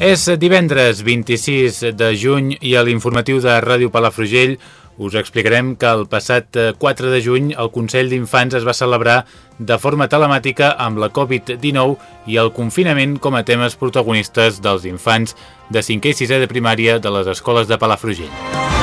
És divendres 26 de juny i a l'informatiu de Ràdio Palafrugell us explicarem que el passat 4 de juny el Consell d'Infants es va celebrar de forma telemàtica amb la Covid-19 i el confinament com a temes protagonistes dels infants de 5è i 6è de primària de les escoles de Palafrugell.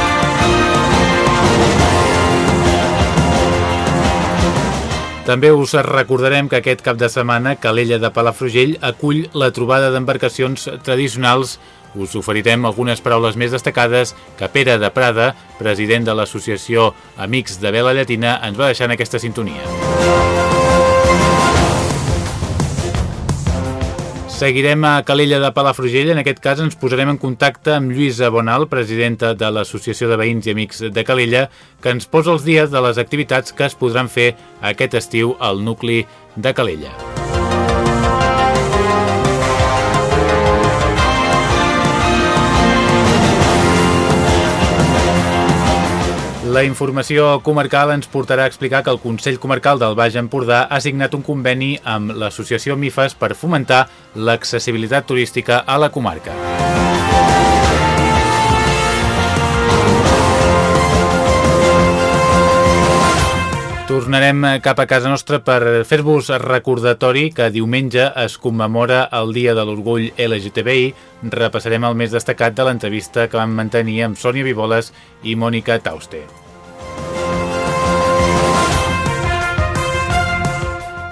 També us recordarem que aquest cap de setmana Calella de Palafrugell acull la trobada d'embarcacions tradicionals. Us oferirem algunes paraules més destacades que Pere de Prada, president de l'associació Amics de Vela Llatina, ens va deixar en aquesta sintonia. Seguirem a Calella de Palafrugell. En aquest cas ens posarem en contacte amb Lluïsa Bonal, presidenta de l'Associació de Veïns i Amics de Calella, que ens posa els dies de les activitats que es podran fer aquest estiu al nucli de Calella. La informació comarcal ens portarà a explicar que el Consell Comarcal del Baix Empordà ha signat un conveni amb l'associació MIFAS per fomentar l'accessibilitat turística a la comarca. Tornarem cap a casa nostra per fer-vos recordatori que diumenge es commemora el Dia de l'Orgull LGTBI. Repassarem el més destacat de l'entrevista que vam mantenir amb Sònia Vivoles i Mònica Tauste.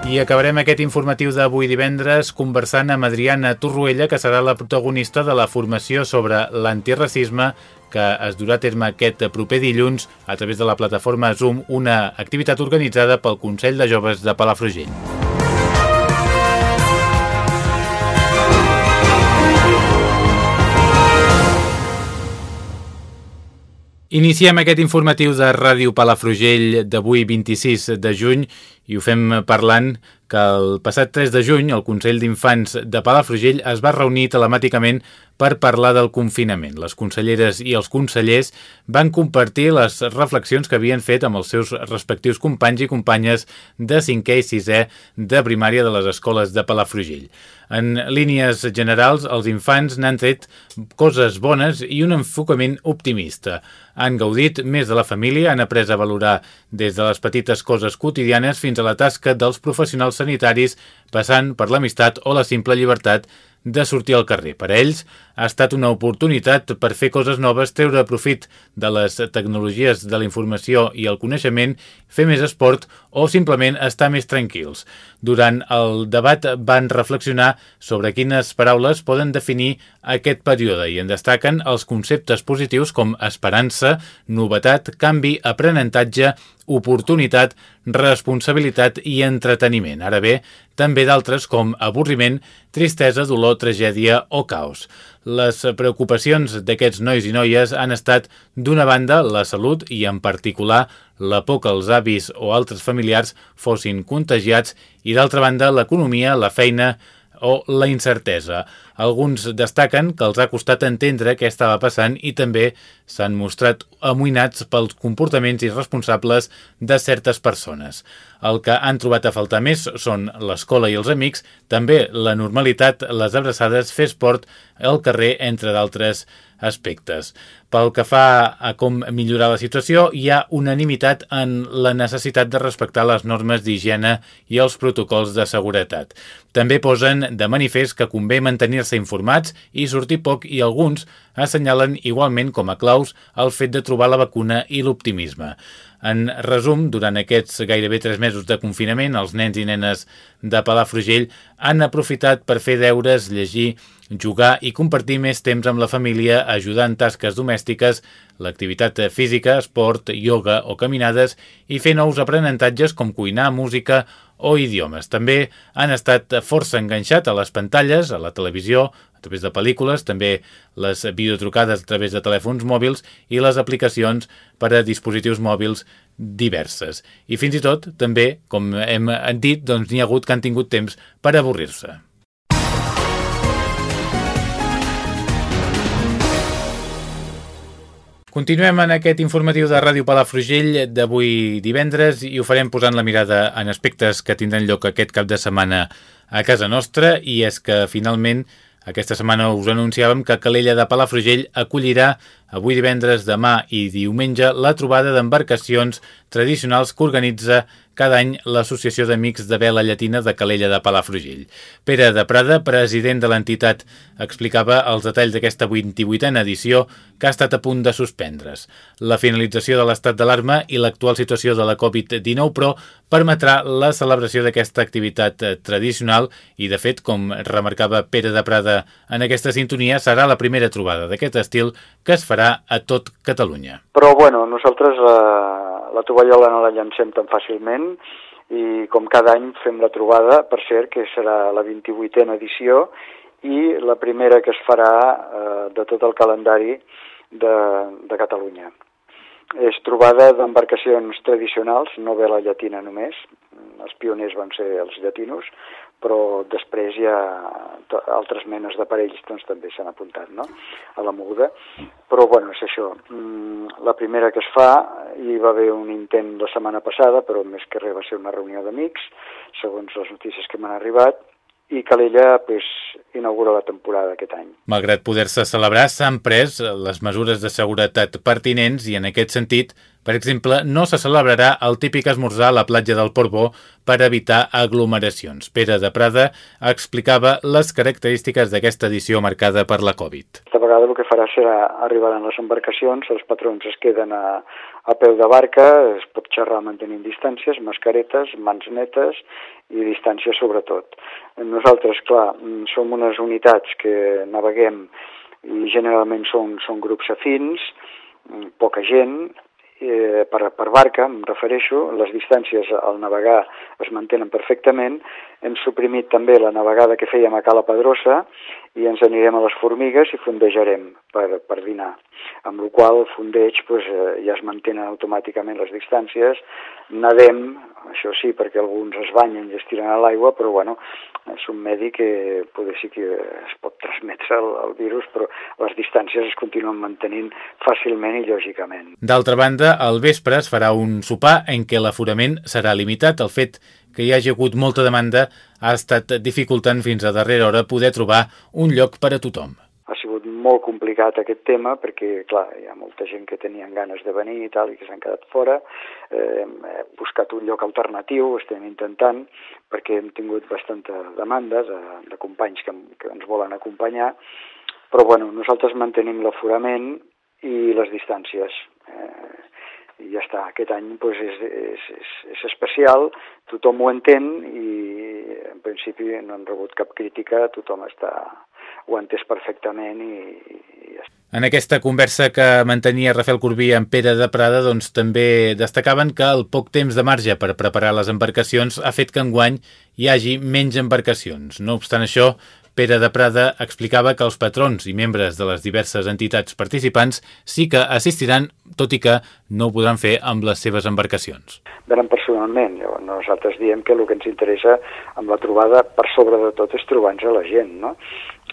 I acabarem aquest informatiu d'avui divendres conversant amb Adriana Torruella, que serà la protagonista de la formació sobre l'antiracisme que es durà a terme aquest proper dilluns a través de la plataforma Zoom, una activitat organitzada pel Consell de Joves de Palafrugell. Iniciem aquest informatiu de Ràdio Palafrugell d'avui 26 de juny i ho fem parlant que el passat 3 de juny el Consell d'Infants de Palafrugell es va reunir telemàticament per parlar del confinament. Les conselleres i els consellers van compartir les reflexions que havien fet amb els seus respectius companys i companyes de 5è i 6è de primària de les escoles de Palafrugell. En línies generals, els infants n'han tret coses bones i un enfocament optimista. Han gaudit més de la família, han après a valorar des de les petites coses quotidianes fins a la tasca dels professionals sanitaris, passant per l'amistat o la simple llibertat de sortir al carrer. Per ells ha estat una oportunitat per fer coses noves, treure profit de les tecnologies de la informació i el coneixement, fer més esport o simplement estar més tranquils. Durant el debat van reflexionar sobre quines paraules poden definir aquest període i en destaquen els conceptes positius com esperança, novetat, canvi, aprenentatge, oportunitat, responsabilitat i entreteniment. Ara bé, també d'altres com avorriment, tristesa, dolor, tragèdia o caos. Les preocupacions d'aquests nois i noies han estat, d'una banda, la salut i, en particular, la por que els avis o altres familiars fossin contagiats i, d'altra banda, l'economia, la feina, o la incertesa. Alguns destaquen que els ha costat entendre què estava passant i també s'han mostrat amoïnats pels comportaments irresponsables de certes persones. El que han trobat a faltar més són l'escola i els amics, també la normalitat, les abraçades, fer esport, el carrer, entre d'altres aspectes. Pel que fa a com millorar la situació, hi ha unanimitat en la necessitat de respectar les normes d'higiene i els protocols de seguretat. També posen de manifest que convé mantenir-se informats i sortir poc i alguns assenyalen igualment com a claus el fet de trobar la vacuna i l'optimisme. En resum, durant aquests gairebé tres mesos de confinament, els nens i nenes de Palafrugell han aprofitat per fer deures, llegir, jugar i compartir més temps amb la família ajudant tasques domèstiques, l'activitat física, esport, yoga o caminades i fer nous aprenentatges com cuinar, música o idiomes. També han estat força enganxat a les pantalles, a la televisió, a través de pel·lícules, també les videotrucades a través de telèfons mòbils i les aplicacions per a dispositius mòbils diverses. I fins i tot, també, com hem dit, doncs n'hi ha hagut que han tingut temps per avorrir-se. Continuem en aquest informatiu de Ràdio Palafrugell d'avui divendres i ho farem posant la mirada en aspectes que tindran lloc aquest cap de setmana a casa nostra i és que finalment aquesta setmana us anunciàvem que Calella de Palafrugell acollirà avui divendres, demà i diumenge la trobada d'embarcacions tradicionals que organitza cada any l'Associació d'Amics de Vela Llatina de Calella de Palafrugell. Pere de Prada, president de l'entitat, explicava els detalls d'aquesta 28a edició que ha estat a punt de suspendre's. La finalització de l'estat d'alarma i l'actual situació de la Covid-19, però, permetrà la celebració d'aquesta activitat tradicional i, de fet, com remarcava Pere de Prada en aquesta sintonia, serà la primera trobada d'aquest estil que es farà a tot Catalunya. Però, bueno, nosaltres la, la tovallola no la llancem tan fàcilment i com cada any fem la trobada, per cert, que serà la 28a edició i la primera que es farà eh, de tot el calendari de, de Catalunya. És trobada d'embarcacions tradicionals, no ve la llatina només, els pioners van ser els llatinos, però després hi ha altres menes d'aparells doncs, també s'han apuntat no? a la moguda. Però bueno, és això. Mm, la primera que es fa, hi va haver un intent la setmana passada, però més que res va ser una reunió d'amics, segons les notícies que m'han arribat, i Calella pues, inaugura la temporada aquest any. Malgrat poder-se celebrar, s'han pres les mesures de seguretat pertinents i en aquest sentit, per exemple, no se celebrarà el típic esmorzar a la platja del Portbó per evitar aglomeracions. Pere de Prada explicava les característiques d'aquesta edició marcada per la Covid. Aquesta vegada el que farà serà arribar en les embarcacions, els patrons es queden a, a peu de barca, es pot xerrar mantenint distàncies, mascaretes, mans netes i distància sobretot. Nosaltres, clar, som unes unitats que naveguem i generalment són, són grups afins, poca gent, eh, per, per barca, em refereixo, les distàncies al navegar es mantenen perfectament, hem suprimit també la navegada que fèiem a Cala Pedrosa i ens anirem a les formigues i fondejarem per, per dinar, amb la qual el fondeig eh, ja es mantenen automàticament les distàncies, nadem, això sí, perquè alguns es banyen i es tiren a l'aigua, però bueno, és un medi que poder sí que es pot transmetre el, el virus, però les distàncies es continuen mantenint fàcilment i lògicament. D'altra banda, al vespre es farà un sopar en què l'aforament serà limitat. El fet que hi hagi hagut molta demanda ha estat dificultant fins a darrera hora poder trobar un lloc per a tothom ha sigut molt complicat aquest tema perquè, clar, hi ha molta gent que tenien ganes de venir i tal i que s'han quedat fora. Eh, hem buscat un lloc alternatiu, estem intentant, perquè hem tingut bastanta demandes de, de companys que, que ens volen acompanyar, però bueno, nosaltres mantenim l'aforament i les distàncies. Eh, i ja està, aquest any pues, és, és, és, és especial, tothom ho entén i en principi no han rebut cap crítica, tothom està, ho ha entès perfectament i, i ja està. En aquesta conversa que mantenia Rafael Corbí amb Pere de Prada, doncs també destacaven que el poc temps de marge per preparar les embarcacions ha fet que enguany hi hagi menys embarcacions. No obstant això, Pere de Prada explicava que els patrons i membres de les diverses entitats participants sí que assistiran, tot i que no ho podran fer amb les seves embarcacions. Venen personalment, llavors nosaltres diem que el que ens interessa amb la trobada per sobre de tot és trobar-nos a la gent, no?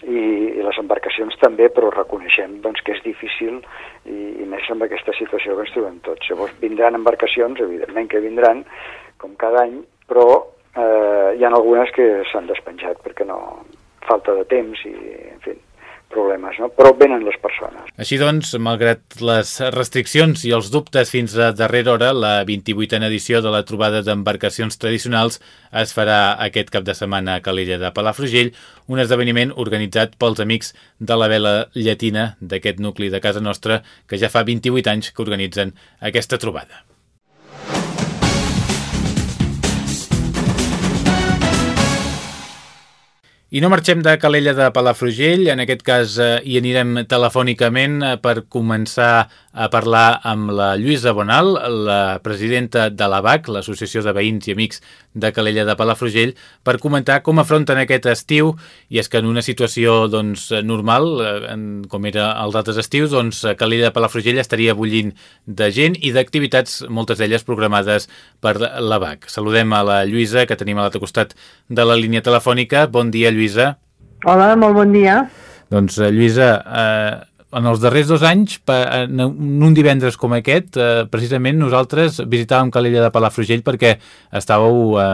i, i les embarcacions també, però reconeixem doncs, que és difícil i, i més amb aquesta situació que ens trobem tots. Llavors vindran embarcacions, evidentment que vindran, com cada any, però eh, hi ha algunes que s'han despenjat perquè no falta de temps i, en fi, problemes, no? però venen les persones. Així doncs, malgrat les restriccions i els dubtes fins a darrera hora, la 28a edició de la trobada d'embarcacions tradicionals es farà aquest cap de setmana a Calella de Palafrugell, un esdeveniment organitzat pels amics de la vela llatina d'aquest nucli de casa nostra que ja fa 28 anys que organitzen aquesta trobada. I no marxem de Calella de Palafrugell, en aquest cas eh, hi anirem telefònicament eh, per començar a parlar amb la Lluïsa Bonal, la presidenta de l'ABAC, l'Associació de Veïns i Amics de Calella de Palafrugell, per comentar com afronten aquest estiu, i és que en una situació doncs, normal, eh, com era els altres estius, doncs Calella de Palafrugell estaria bullint de gent i d'activitats, moltes d'elles programades per l'ABAC. Saludem a la Lluïsa, que tenim a l'altre costat de la línia telefònica. Bon dia, Lluïsa. Lluïsa. Hola, molt bon dia. Doncs, eh, Lluïsa, eh, en els darrers dos anys, en un divendres com aquest, eh, precisament nosaltres visitàvem Calella de Palafrugell perquè estàveu eh,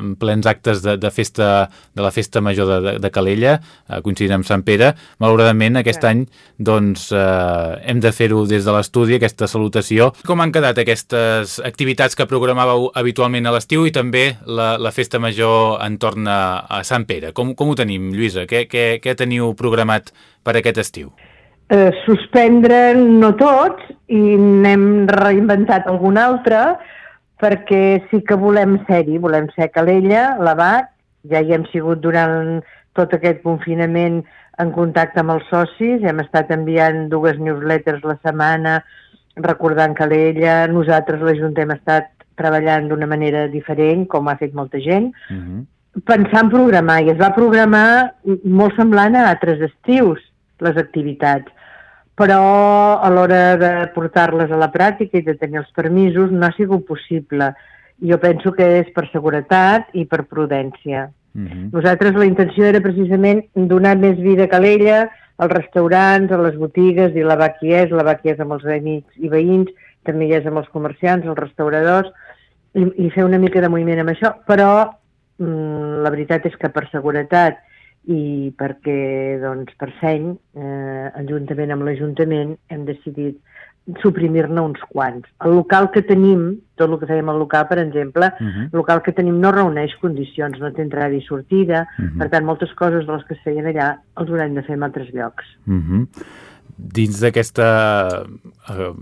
en plens actes de, de festa de la festa major de, de, de Calella, eh, coincidint amb Sant Pere. Malauradament, aquest sí. any doncs, eh, hem de fer-ho des de l'estudi, aquesta salutació. Com han quedat aquestes activitats que programàveu habitualment a l'estiu i també la, la festa major entorn a, a Sant Pere? Com, com ho tenim, Lluïsa? Què, què, què teniu programat per aquest estiu? Eh, suspendre no tots i n'hem reinventat algun altre perquè sí que volem ser-hi, volem ser a Calella, l'ABAC, ja hi hem sigut durant tot aquest confinament en contacte amb els socis, hem estat enviant dues newsletters la setmana recordant Calella, nosaltres l'Ajuntament hem estat treballant d'una manera diferent, com ha fet molta gent, uh mhm. -huh. pensant programar, i es va programar molt semblant a altres estius, les activitats però a l'hora de portar-les a la pràctica i de tenir els permisos no ha sigut possible. Jo penso que és per seguretat i per prudència. Uh mhm. -huh. Nosaltres la intenció era precisament donar més vida a Calella, als restaurants, a les botigues, i la va qui és, la va qui és amb els amics i veïns, també hi és amb els comerciants, els restauradors, i, i fer una mica de moviment amb això, però mm, la veritat és que per seguretat i perquè doncs, per seny, eh, juntament amb l'Ajuntament, hem decidit suprimir-ne uns quants. El local que tenim, tot el que fèiem al local, per exemple, uh -huh. el local que tenim no reuneix condicions, no té entrada i sortida, uh -huh. per tant, moltes coses de les que es feien allà els haurem de fer en altres llocs. Uh -huh. Dins d'aquesta eh,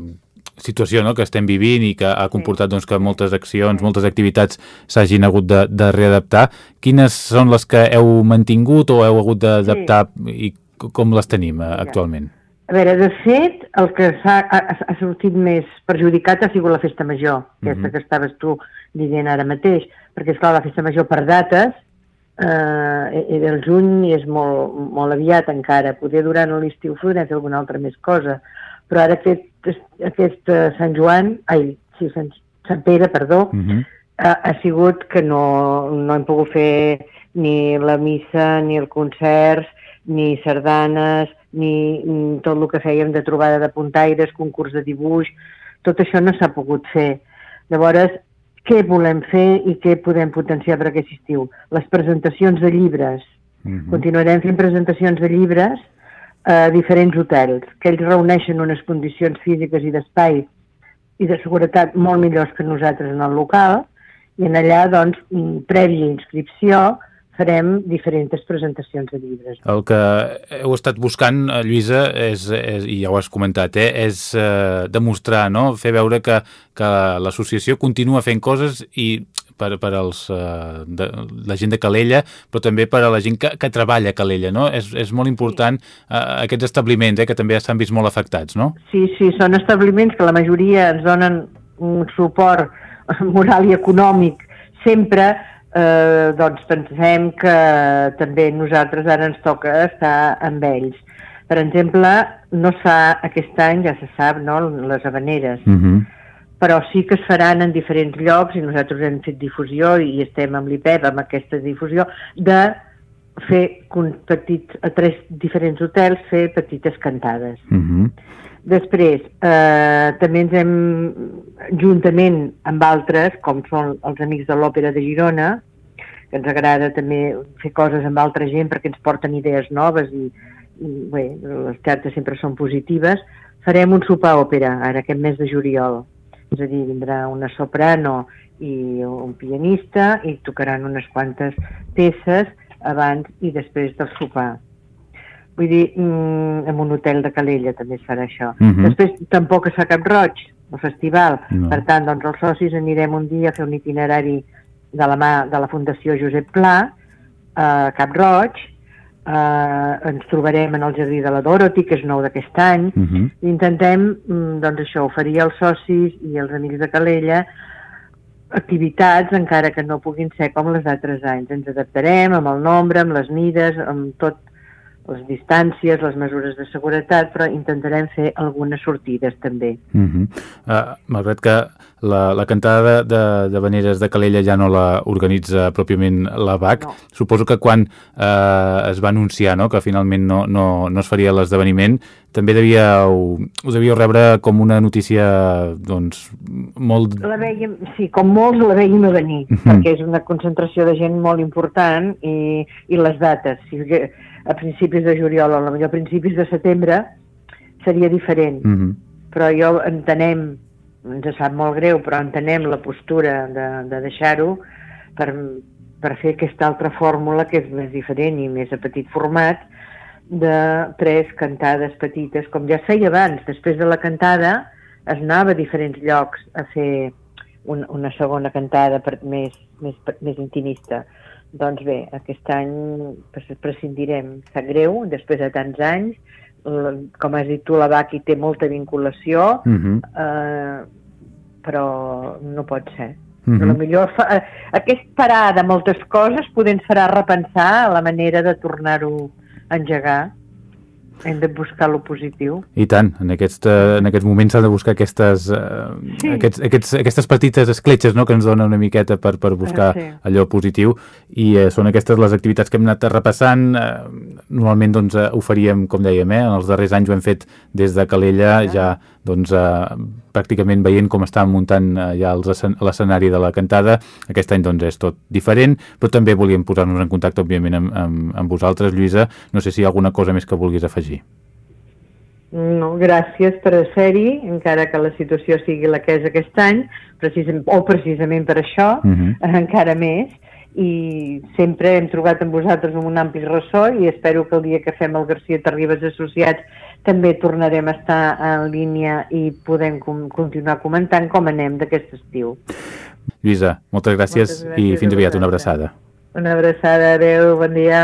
situació no, que estem vivint i que ha comportat doncs, que moltes accions, moltes activitats s'hagin hagut de, de readaptar. Quines són les que heu mantingut o heu hagut d'adaptar sí. i com les tenim eh, actualment? A veure, de fet, el que ha, ha, sortit més perjudicat ha sigut la festa major, aquesta uh -huh. que estaves tu dient ara mateix, perquè, és clar la festa major per dates eh, era el juny i és molt, molt aviat encara. Poder durant l'estiu podrem fer alguna altra més cosa, però ara aquest, aquest uh, Sant Joan, ai, sí, Sant, Sant Pere, perdó, uh -huh. ha, ha sigut que no, no hem pogut fer ni la missa, ni el concerts, ni sardanes, ni, ni tot el que fèiem de trobada de puntaires, concurs de dibuix, tot això no s'ha pogut fer. Llavors, què volem fer i què podem potenciar per aquest estiu? Les presentacions de llibres. Uh -huh. Continuarem fent presentacions de llibres a diferents hotels, que ells reuneixen unes condicions físiques i d'espai i de seguretat molt millors que nosaltres en el local, i en allà, doncs, prèvia inscripció, farem diferents presentacions de llibres. El que heu estat buscant, eh, Lluïsa, és, és, i ja ho has comentat, eh, és eh, demostrar, no? fer veure que, que l'associació continua fent coses i per, per als, eh, de, la gent de Calella, però també per a la gent que, que treballa a Calella, no? És, és molt important eh, aquests establiments, eh, que també s'han vist molt afectats, no? Sí, sí, són establiments que la majoria ens donen un suport moral i econòmic sempre, eh, doncs pensem que també nosaltres ara ens toca estar amb ells. Per exemple, no s'ha, aquest any ja se sap, no?, les habaneres. Uh mhm. -huh però sí que es faran en diferents llocs i nosaltres hem fet difusió i estem amb l'IPEP amb aquesta difusió de fer petits, a tres diferents hotels fer petites cantades. Uh mhm. -huh. Després, eh, també ens hem, juntament amb altres, com són els Amics de l'Òpera de Girona, que ens agrada també fer coses amb altra gent perquè ens porten idees noves i, i bé, les cartes sempre són positives, farem un sopar òpera ara aquest mes de juliol és a dir, vindrà una soprano i un pianista i tocaran unes quantes peces abans i després del sopar. Vull dir, mm, en un hotel de Calella també es farà això. Uh mhm. -huh. Després tampoc es fa cap roig, el festival. No. Per tant, doncs els socis anirem un dia a fer un itinerari de la mà de la Fundació Josep Pla a Cap Roig eh, ens trobarem en el Jardí de la Dorothy, que és nou d'aquest any. Uh -huh. Intentem, mm, doncs això, oferir als socis i als amics de Calella activitats, encara que no puguin ser com les d'altres anys. Ens adaptarem amb el nombre, amb les mides, amb tot les distàncies, les mesures de seguretat, però intentarem fer algunes sortides també. Uh -huh. uh, malgrat que la, la cantada de, de, de Veneres de Calella ja no la organitza pròpiament la BAC, no. suposo que quan uh, es va anunciar no, que finalment no, no, no es faria l'esdeveniment, també devíeu, ho devíeu rebre com una notícia doncs, molt... La veiem, sí, com molts la veiem a venir, uh -huh. perquè és una concentració de gent molt important i, i les dates. Si, a principis de juliol o potser a principis de setembre seria diferent. Mm -hmm. Però jo entenem, ens sap molt greu, però entenem la postura de, de deixar-ho per, per fer aquesta altra fórmula que és més diferent i més a petit format de tres cantades petites, com ja es feia abans. Després de la cantada es anava a diferents llocs a fer un, una segona cantada per, més, més, més intimista doncs bé, aquest any prescindirem. Sap greu, després de tants anys, com has dit tu, la Baqui té molta vinculació, uh mhm. -huh. eh, però no pot ser. Uh -huh. Però millor fa, eh, aquest parar de moltes coses poder ens farà repensar la manera de tornar-ho a engegar. Hem de buscar lo positiu. I tant, en, aquest, uh, en aquests moments s'ha de buscar aquestes, uh, sí. aquests, aquests, aquestes petites escletxes no?, que ens donen una miqueta per, per buscar uh, sí. allò positiu i uh, són aquestes les activitats que hem anat repassant. Uh, normalment doncs, ho faríem, com dèiem, eh? en els darrers anys ho hem fet des de Calella, uh. ja doncs, uh, pràcticament veient com estan muntant uh, ja l'escenari de la cantada. Aquest any doncs, és tot diferent, però també volíem posar-nos en contacte, òbviament, amb, amb, amb vosaltres, Lluïsa. No sé si hi ha alguna cosa més que vulguis afegir. No, gràcies per ser-hi, encara que la situació sigui la que és aquest any, precisament, o precisament per això, uh mhm. -huh. encara més, i sempre hem trobat amb vosaltres un ampli ressò i espero que el dia que fem el Garcia Terribas Associats també tornarem a estar en línia i podem com, continuar comentant com anem d'aquest estiu. Lluïsa, moltes gràcies, moltes gràcies i fins aviat, una abraçada. Una abraçada, adeu, bon dia.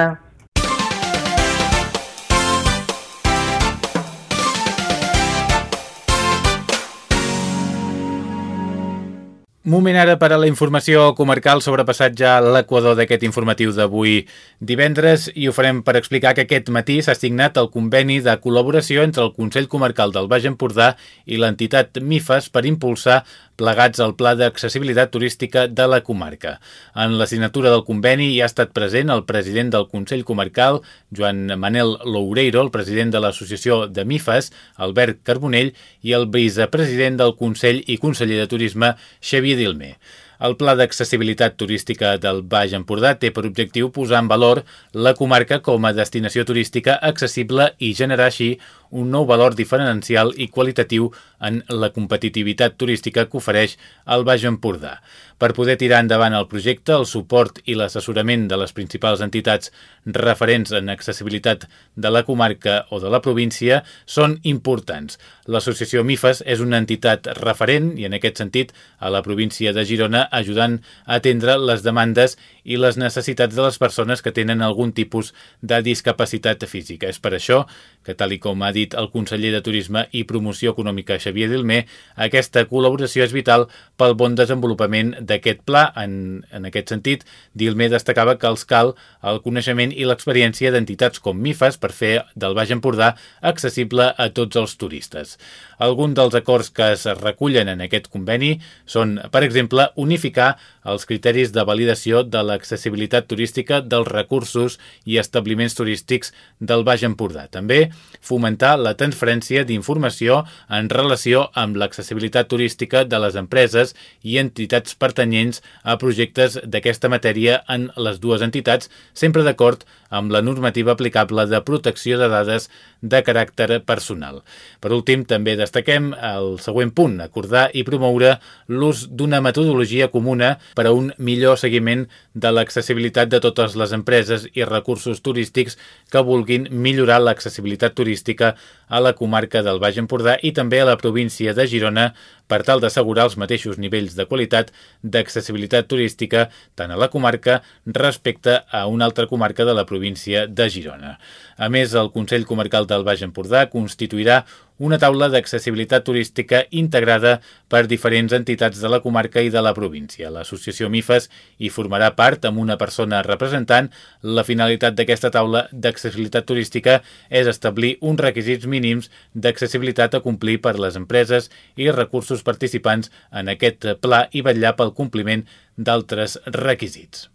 Moment ara per a la informació comarcal sobrepassat ja l'equador d'aquest informatiu d'avui divendres i ho farem per explicar que aquest matí s'ha signat el conveni de col·laboració entre el Consell Comarcal del Baix Empordà i l'entitat MIFAS per impulsar plegats al Pla d'Accessibilitat Turística de la comarca. En la signatura del conveni hi ha estat present el president del Consell Comarcal, Joan Manel Loureiro, el president de l'Associació de MIFAS, Albert Carbonell, i el vicepresident del Consell i conseller de Turisme, Xavier Dilmer. El Pla d'Accessibilitat Turística del Baix Empordà té per objectiu posar en valor la comarca com a destinació turística accessible i generar així un nou valor diferencial i qualitatiu en la competitivitat turística que ofereix el Baix Empordà. Per poder tirar endavant el projecte, el suport i l'assessorament de les principals entitats referents en accessibilitat de la comarca o de la província són importants. L'associació MIFAS és una entitat referent i en aquest sentit a la província de Girona ajudant a atendre les demandes i les necessitats de les persones que tenen algun tipus de discapacitat física. És per això que, tal i com ha dit el conseller de Turisme i Promoció Econòmica Xavier Dilmer, aquesta col·laboració és vital pel bon desenvolupament d'aquest pla. En, en aquest sentit, Dilmer destacava que els cal el coneixement i l'experiència d'entitats com MIFAS per fer del Baix Empordà accessible a tots els turistes. Alguns dels acords que es recullen en aquest conveni són, per exemple, unificar els criteris de validació de l'accessibilitat turística dels recursos i establiments turístics del Baix Empordà. També fomentar la transferència d'informació en relació amb l'accessibilitat turística de les empreses i entitats pertanyents a projectes d'aquesta matèria en les dues entitats, sempre d'acord amb la normativa aplicable de protecció de dades de caràcter personal. Per últim, també destaquem el següent punt, acordar i promoure l'ús d'una metodologia comuna per a un millor seguiment de l'accessibilitat de totes les empreses i recursos turístics que vulguin millorar l'accessibilitat turística a la comarca del Baix Empordà i també a la província de Girona per tal d'assegurar els mateixos nivells de qualitat d'accessibilitat turística tant a la comarca respecte a una altra comarca de la província de Girona. A més, el Consell Comarcal del Baix Empordà constituirà una taula d'accessibilitat turística integrada per diferents entitats de la comarca i de la província. L'associació MIFES hi formarà part amb una persona representant. La finalitat d'aquesta taula d'accessibilitat turística és establir uns requisits mínims d'accessibilitat a complir per les empreses i recursos participants en aquest pla i vetllar pel compliment d'altres requisits.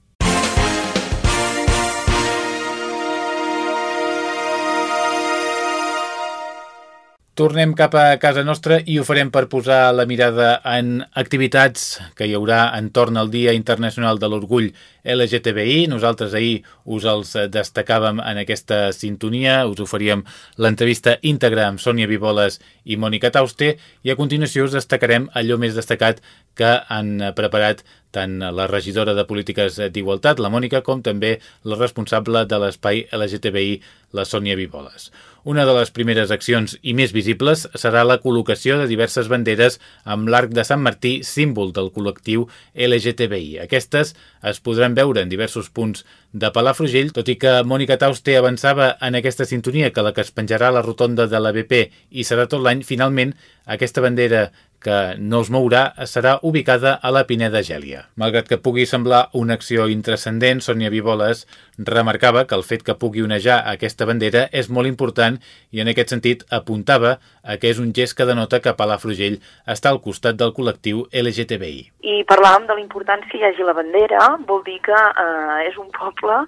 Tornem cap a casa nostra i ho farem per posar la mirada en activitats que hi haurà entorn al Dia Internacional de l'Orgull LGTBI. Nosaltres ahir us els destacàvem en aquesta sintonia, us oferíem l'entrevista íntegra amb Sònia Viboles i Mònica Tauste i a continuació us destacarem allò més destacat que han preparat tant la regidora de Polítiques d'Igualtat, la Mònica, com també la responsable de l'espai LGTBI, la Sònia Viboles. Una de les primeres accions i més visibles serà la col·locació de diverses banderes amb l'arc de Sant Martí, símbol del col·lectiu LGTBI. Aquestes es podran veure en diversos punts de Palafrugell, tot i que Mònica Tauste avançava en aquesta sintonia que la que es penjarà a la rotonda de la BP i serà tot l'any, finalment aquesta bandera que no es mourà serà ubicada a la Pineda Gèlia. Malgrat que pugui semblar una acció intrascendent, Sònia Viboles remarcava que el fet que pugui onejar aquesta bandera és molt important i en aquest sentit apuntava a que és un gest que denota que Palafrugell està al costat del col·lectiu LGTBI. I parlàvem de la importància que hi hagi la bandera, vol dir que eh, és un poble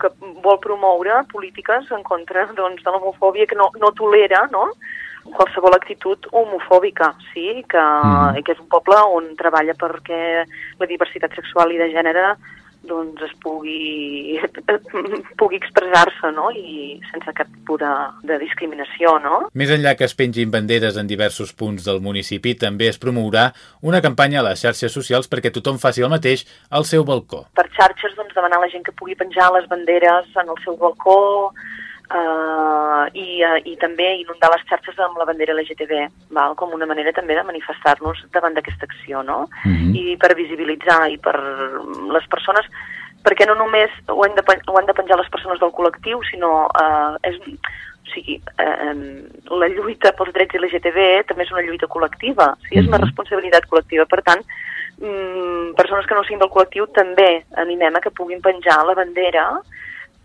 que vol promoure polítiques en contra doncs, de l'homofòbia que no, no tolera, no?, qualsevol actitud homofòbica, sí, que, mm. que és un poble on treballa perquè la diversitat sexual i de gènere doncs es pugui, pugui expressar-se no? i sense cap tipus de, de discriminació. No? Més enllà que es pengin banderes en diversos punts del municipi, també es promourà una campanya a les xarxes socials perquè tothom faci el mateix al seu balcó. Per xarxes, doncs, demanar a la gent que pugui penjar les banderes en el seu balcó, Uh, i, uh, i també inundar les xarxes amb la bandera LGTB, val? com una manera també de manifestar-nos davant d'aquesta acció, no? Mhm. -huh. I per visibilitzar i per les persones, perquè no només ho han de, ho han de penjar les persones del col·lectiu, sinó uh, és, o sigui, eh, la lluita pels drets LGTB també és una lluita col·lectiva, o sigui, és una mhm. responsabilitat col·lectiva. Per tant, mm, persones que no siguin del col·lectiu també animem a que puguin penjar la bandera mm,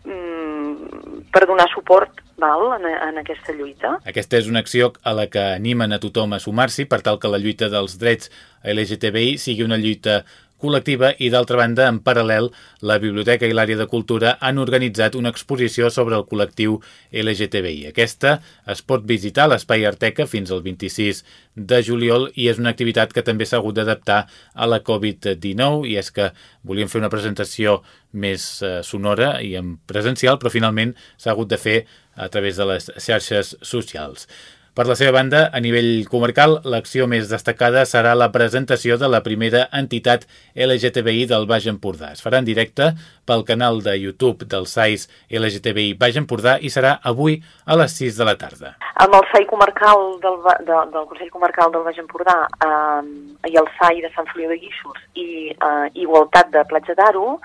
per donar suport val, en, en aquesta lluita. Aquesta és una acció a la que animen a tothom a sumar-s'hi per tal que la lluita dels drets LGTBI sigui una lluita col·lectiva i, d'altra banda, en paral·lel, la Biblioteca i l'Àrea de Cultura han organitzat una exposició sobre el col·lectiu LGTBI. Aquesta es pot visitar a l'Espai Arteca fins al 26 de juliol i és una activitat que també s'ha hagut d'adaptar a la Covid-19 i és que volíem fer una presentació més eh, sonora i en presencial, però finalment s'ha hagut de fer a través de les xarxes socials. Per la seva banda, a nivell comarcal, l'acció més destacada serà la presentació de la primera entitat LGTBI del Baix Empordà. Es farà en directe pel canal de YouTube del SAIS LGTBI Baix Empordà i serà avui a les 6 de la tarda. Amb el SAI comarcal del, de, del Consell Comarcal del Baix Empordà eh, i el SAI de Sant Feliu de Guíxols i eh, Igualtat de Platja d'Aro,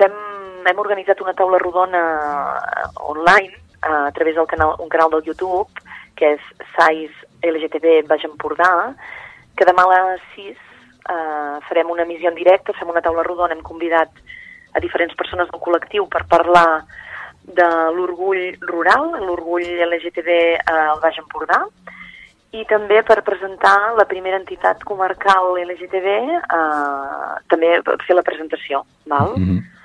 hem, hem organitzat una taula rodona online eh, a través del canal, un canal del YouTube que és SAIS LGTB Baix Empordà, que demà a les 6 eh, farem una emissió en directe, fem una taula rodona, hem convidat a diferents persones del col·lectiu per parlar de l'orgull rural, l'orgull LGTB eh, al Baix Empordà, i també per presentar la primera entitat comarcal LGTB, eh, també fer la presentació, val? Mm -hmm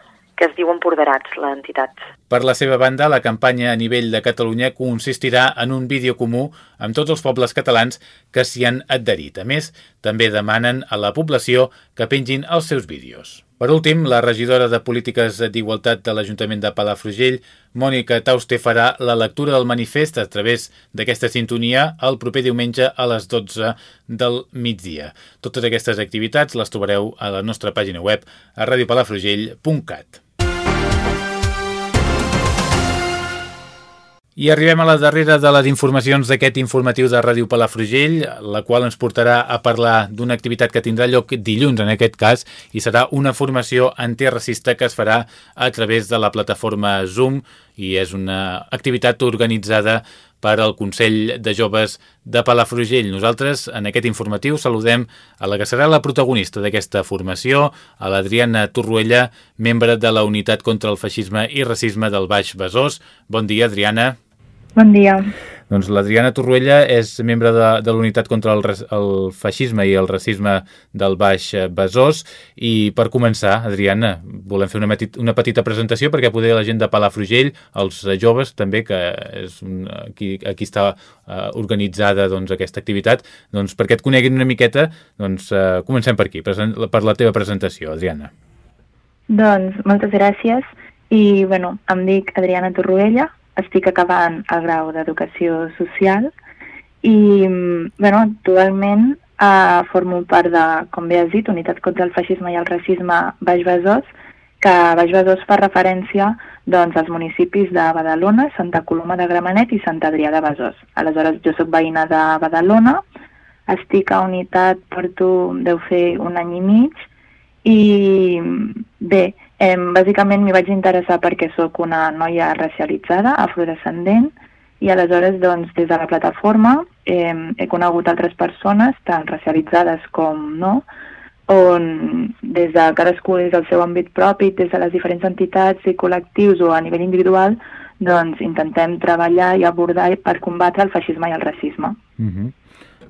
que es diu Empoderats, l'entitat. Per la seva banda, la campanya a nivell de Catalunya consistirà en un vídeo comú amb tots els pobles catalans que s'hi han adherit. A més, també demanen a la població que pengin els seus vídeos. Per últim, la regidora de Polítiques d'Igualtat de l'Ajuntament de Palafrugell, Mònica Tauste, farà la lectura del manifest a través d'aquesta sintonia el proper diumenge a les 12 del migdia. Totes aquestes activitats les trobareu a la nostra pàgina web a radiopalafrugell.cat. I arribem a la darrera de les informacions d'aquest informatiu de Ràdio Palafrugell, la qual ens portarà a parlar d'una activitat que tindrà lloc dilluns, en aquest cas, i serà una formació antiracista que es farà a través de la plataforma Zoom i és una activitat organitzada per al Consell de Joves de Palafrugell. Nosaltres, en aquest informatiu, saludem a la que serà la protagonista d'aquesta formació, a l'Adriana Torruella, membre de la Unitat contra el Feixisme i Racisme del Baix Besòs. Bon dia, Adriana. Bon dia. Doncs l'Adriana Torruella és membre de, de l'Unitat contra el, el Feixisme i el Racisme del Baix Besòs i per començar, Adriana, volem fer una, metit, una petita presentació perquè poder la gent de Palafrugell, els joves també, que és un, aquí, aquí està uh, organitzada doncs, aquesta activitat, doncs perquè et coneguin una miqueta, doncs uh, comencem per aquí, per la teva presentació, Adriana. Doncs moltes gràcies i bueno, em dic Adriana Torruella, estic acabant el grau d'Educació Social i, bueno, actualment eh, formo part de, com bé has dit, Unitat contra el Feixisme i el Racisme Baix Besòs, que Baix Besòs fa referència doncs, als municipis de Badalona, Santa Coloma de Gramenet i Sant Adrià de Besòs. Aleshores, jo sóc veïna de Badalona, estic a Unitat, porto, deu fer un any i mig, i bé, Eh, bàsicament m'hi vaig interessar perquè sóc una noia racialitzada, afrodescendent, i aleshores, doncs, des de la plataforma eh, he conegut altres persones, tant racialitzades com no, on des de cadascú des del seu àmbit propi, des de les diferents entitats i col·lectius o a nivell individual, doncs intentem treballar i abordar per combatre el feixisme i el racisme. Uh mhm. -huh.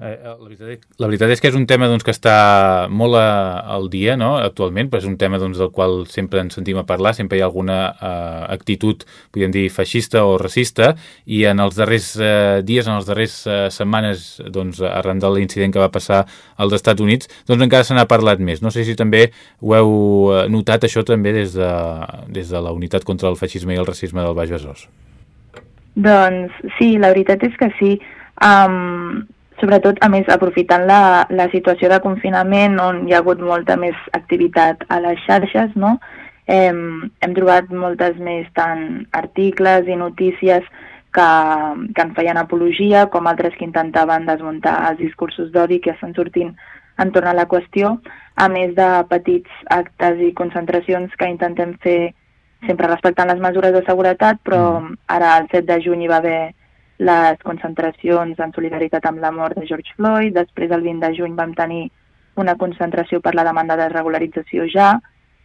Eh, eh, la, veritat, la veritat és que és un tema doncs, que està molt a, al dia no? actualment, però és un tema doncs, del qual sempre ens sentim a parlar, sempre hi ha alguna uh, actitud, podríem dir, feixista o racista, i en els darrers uh, dies, en les darreres uh, setmanes, doncs, arran de l'incident que va passar als Estats Units, doncs encara se n'ha parlat més. No sé si també ho heu notat això també des de, des de la Unitat contra el Feixisme i el Racisme del Baix Besòs. Doncs sí, la veritat és que sí. Um, sobretot, a més, aprofitant la, la situació de confinament on hi ha hagut molta més activitat a les xarxes, no? hem, hem trobat moltes més tant articles i notícies que, que en feien apologia, com altres que intentaven desmuntar els discursos d'odi que estan sortint entorn a la qüestió, a més de petits actes i concentracions que intentem fer sempre respectant les mesures de seguretat, però mm. ara el 7 de juny hi va haver les concentracions en solidaritat amb la mort de George Floyd, després el 20 de juny vam tenir una concentració per la demanda de regularització ja,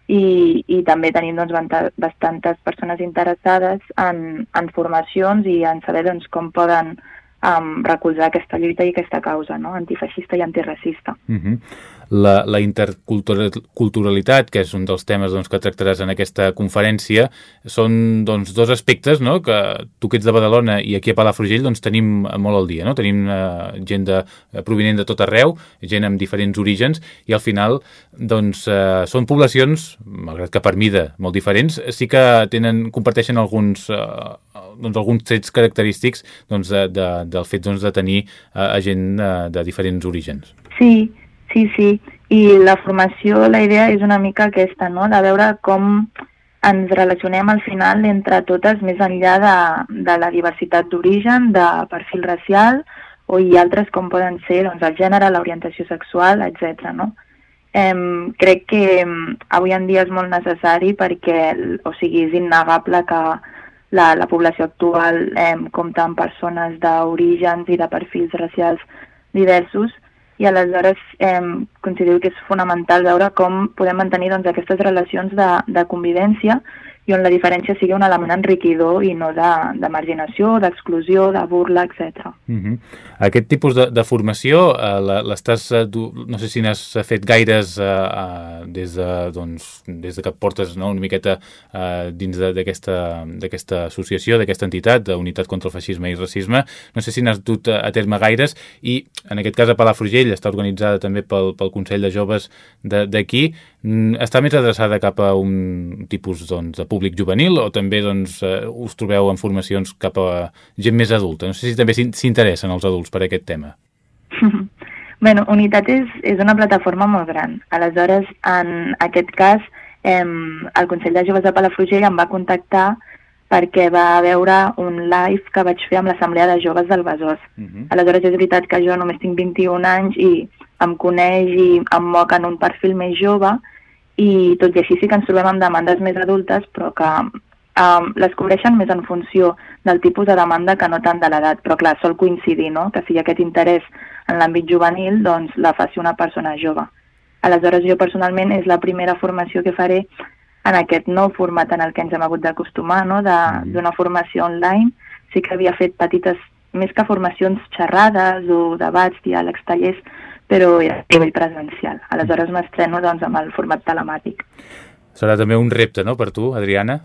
i, i també tenim doncs, bastantes persones interessades en, en formacions i en saber doncs, com poden um, recolzar aquesta lluita i aquesta causa no? antifeixista i antiracista. Uh mhm. -huh la, la interculturalitat, que és un dels temes doncs, que tractaràs en aquesta conferència, són doncs, dos aspectes no? que tu que ets de Badalona i aquí a Palafrugell doncs, tenim molt al dia. No? Tenim eh, gent de, eh, provinent de tot arreu, gent amb diferents orígens, i al final doncs, eh, són poblacions, malgrat que per mida molt diferents, sí que tenen, comparteixen alguns, eh, doncs, alguns trets característics doncs, de, de, del fet doncs, de tenir eh, gent eh, de diferents orígens. Sí, Sí, sí, i la formació, la idea és una mica aquesta, no?, de veure com ens relacionem al final entre totes més enllà de, de la diversitat d'origen, de perfil racial, o hi altres com poden ser doncs, el gènere, l'orientació sexual, etc. No? Em, crec que avui en dia és molt necessari perquè, o sigui, és innegable que la, la població actual em, compta amb persones d'orígens i de perfils racials diversos i aleshores eh, considero que és fonamental veure com podem mantenir doncs, aquestes relacions de, de convivència i on la diferència sigui un element enriquidor i no de, de marginació, d'exclusió, de burla, etc. Uh -huh. Aquest tipus de, de formació eh, l'estàs, eh, no sé si n'has fet gaires eh, eh, des, de, doncs, des de que portes no, una miqueta eh, dins d'aquesta associació, d'aquesta entitat, d'Unitat contra el Feixisme i Racisme, no sé si n'has dut a, a terme gaires i en aquest cas a Palafrugell està organitzada també pel, pel Consell de Joves d'aquí, Mm, està més adreçada cap a un tipus doncs, de públic juvenil o també doncs, eh, us trobeu en formacions cap a gent més adulta? No sé si també s'interessen els adults per aquest tema. bueno, Unitat és, és una plataforma molt gran. Aleshores, en aquest cas, eh, el Consell de Joves de Palafrugell em va contactar perquè va veure un live que vaig fer amb l'Assemblea de Joves del Besòs. Uh -huh. Aleshores és veritat que jo només tinc 21 anys i em coneix i em moc en un perfil més jove i tot i així sí que ens trobem amb demandes més adultes però que um, les cobreixen més en funció del tipus de demanda que no tant de l'edat, però clar, sol coincidir, no?, que si hi ha aquest interès en l'àmbit juvenil, doncs la faci una persona jove. Aleshores, jo personalment és la primera formació que faré en aquest nou format en el que ens hem hagut d'acostumar, no? Mm-hmm. d'una formació online. Sí que havia fet petites, més que formacions xerrades o debats, diàlegs, tallers, però era a nivell presencial. Aleshores m'estreno doncs, amb el format telemàtic. Serà també un repte, no?, per tu, Adriana?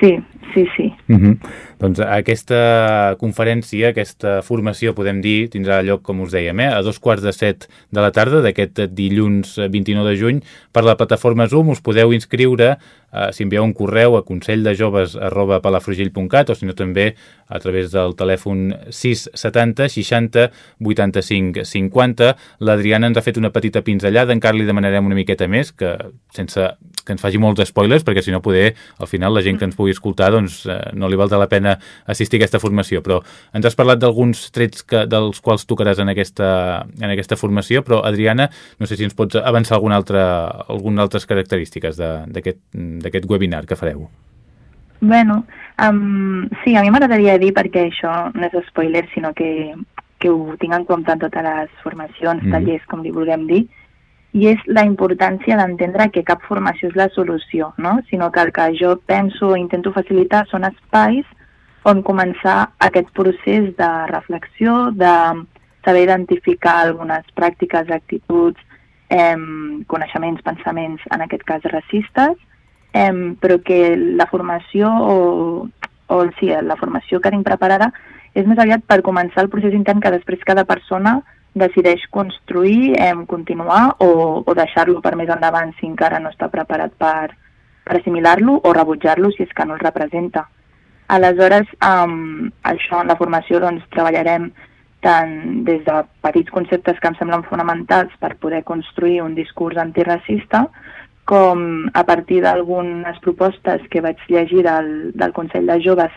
Sí, sí, sí. Uh mhm. -huh. Doncs aquesta conferència, aquesta formació, podem dir, tindrà lloc, com us dèiem, eh, a dos quarts de set de la tarda d'aquest dilluns 29 de juny per la plataforma Zoom. Us podeu inscriure eh, si envieu un correu a conselldejoves arroba palafrugell.cat o si no també a través del telèfon 670 60 85 50. L'Adriana ens ha fet una petita pinzellada, encara li demanarem una miqueta més, que sense que ens faci molts spoilers, perquè si no poder, al final la gent que ens pugui escoltar doncs eh, no li valdrà la pena assistir a aquesta formació, però ens has parlat d'alguns trets que, dels quals tocaràs en aquesta, en aquesta formació, però Adriana, no sé si ens pots avançar alguna altra, alguna altres característiques d'aquest webinar que fareu. Bueno, um, sí, a mi m'agradaria dir, perquè això no és spoiler, sinó que, que ho tinc en compte en totes les formacions, mm. tallers, com li vulguem dir, i és la importància d'entendre que cap formació és la solució, no? sinó que el que jo penso o intento facilitar són espais on començar aquest procés de reflexió, de saber identificar algunes pràctiques, actituds, eh, coneixements, pensaments, en aquest cas racistes, eh, però que la formació o, o sí, la formació que tinc preparada és més aviat per començar el procés intern que després cada persona decideix construir, eh, continuar o, o deixar-lo per més endavant si encara no està preparat per, per assimilar-lo o rebutjar-lo si és que no el representa. Aleshores, um, això en la formació doncs, treballarem tant des de petits conceptes que em semblen fonamentals per poder construir un discurs antiracista, com a partir d'algunes propostes que vaig llegir del, del Consell de Joves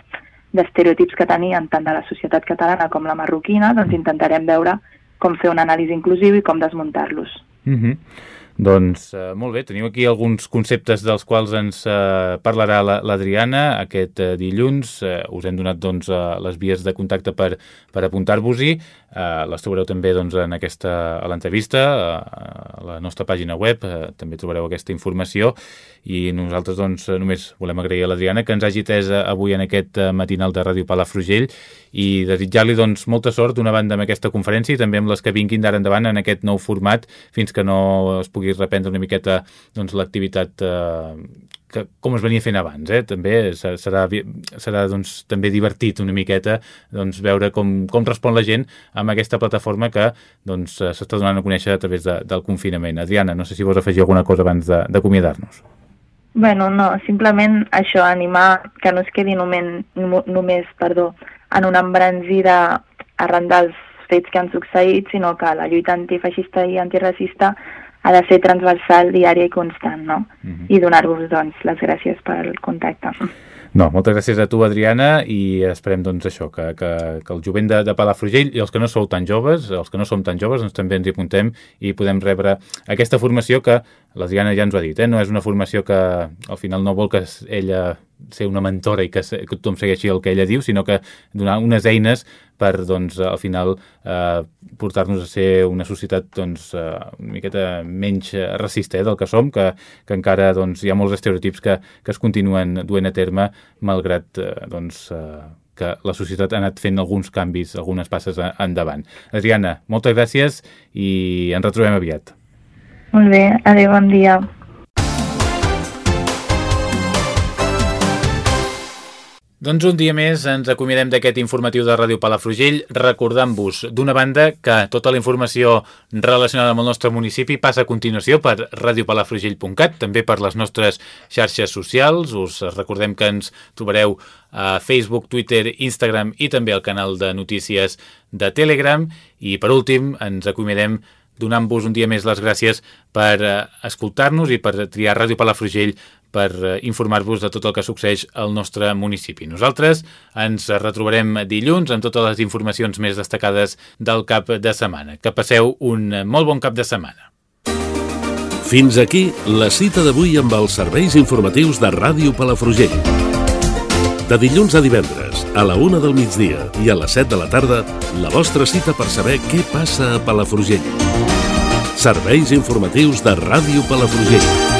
d'estereotips que tenien tant de la societat catalana com la marroquina, doncs intentarem veure com fer una anàlisi inclusiu i com desmuntar-los. Mm -hmm. Doncs eh, molt bé, teniu aquí alguns conceptes dels quals ens eh, parlarà l'Adriana aquest eh, dilluns. Eh, us hem donat doncs, eh, les vies de contacte per, per apuntar-vos-hi. Eh, les trobareu també doncs, en aquesta, a l'entrevista, eh, a la nostra pàgina web, eh, també trobareu aquesta informació i nosaltres doncs, només volem agrair a l'Adriana que ens hagi tès avui en aquest eh, matinal de Ràdio Palafrugell i desitjar-li doncs, molta sort d'una banda amb aquesta conferència i també amb les que vinguin d'ara endavant en aquest nou format fins que no es pugui reprendre una miqueta doncs, l'activitat eh, que, com es venia fent abans, eh? també serà, serà doncs, també divertit una miqueta doncs, veure com, com respon la gent amb aquesta plataforma que doncs, s'està doncs, donant a conèixer a través de, del confinament. Adriana, no sé si vols afegir alguna cosa abans d'acomiadar-nos. Bueno, no, simplement això, animar que no es quedi només, només perdó, en una embranzida arran dels fets que han succeït, sinó que la lluita antifeixista i antiracista ha de ser transversal, diària i constant, no? Uh mhm. -huh. I donar-vos, doncs, les gràcies pel contacte. No, moltes gràcies a tu, Adriana, i esperem, doncs, això, que, que, que el jovent de, de Palafrugell i els que no sou tan joves, els que no som tan joves, doncs també ens hi apuntem i podem rebre aquesta formació que l'Adriana ja ens ho ha dit, eh? no és una formació que al final no vol que ella ser una mentora i que, que tothom segueixi el que ella diu, sinó que donar unes eines per, doncs, al final eh, portar-nos a ser una societat doncs, eh, una miqueta menys racista eh, del que som, que, que encara doncs, hi ha molts estereotips que, que es continuen duent a terme, malgrat eh, doncs, eh, que la societat ha anat fent alguns canvis, algunes passes endavant. Adriana, moltes gràcies i ens retrobem aviat. Molt bé, adeu, bon dia. Doncs un dia més ens acomiadem d'aquest informatiu de Ràdio Palafrugell recordant-vos d'una banda que tota la informació relacionada amb el nostre municipi passa a continuació per radiopalafrugell.cat, també per les nostres xarxes socials. Us recordem que ens trobareu a Facebook, Twitter, Instagram i també al canal de notícies de Telegram. I per últim ens acomiadem donant-vos un dia més les gràcies per eh, escoltar-nos i per triar Ràdio Palafrugell per eh, informar-vos de tot el que succeeix al nostre municipi. Nosaltres ens retrobarem dilluns amb totes les informacions més destacades del cap de setmana. Que passeu un molt bon cap de setmana. Fins aquí la cita d'avui amb els serveis informatius de Ràdio Palafrugell. De dilluns a divendres, a la una del migdia i a les 7 de la tarda, la vostra cita per saber què passa a Palafrugell. Serveis informatius de Ràdio Palafrugell.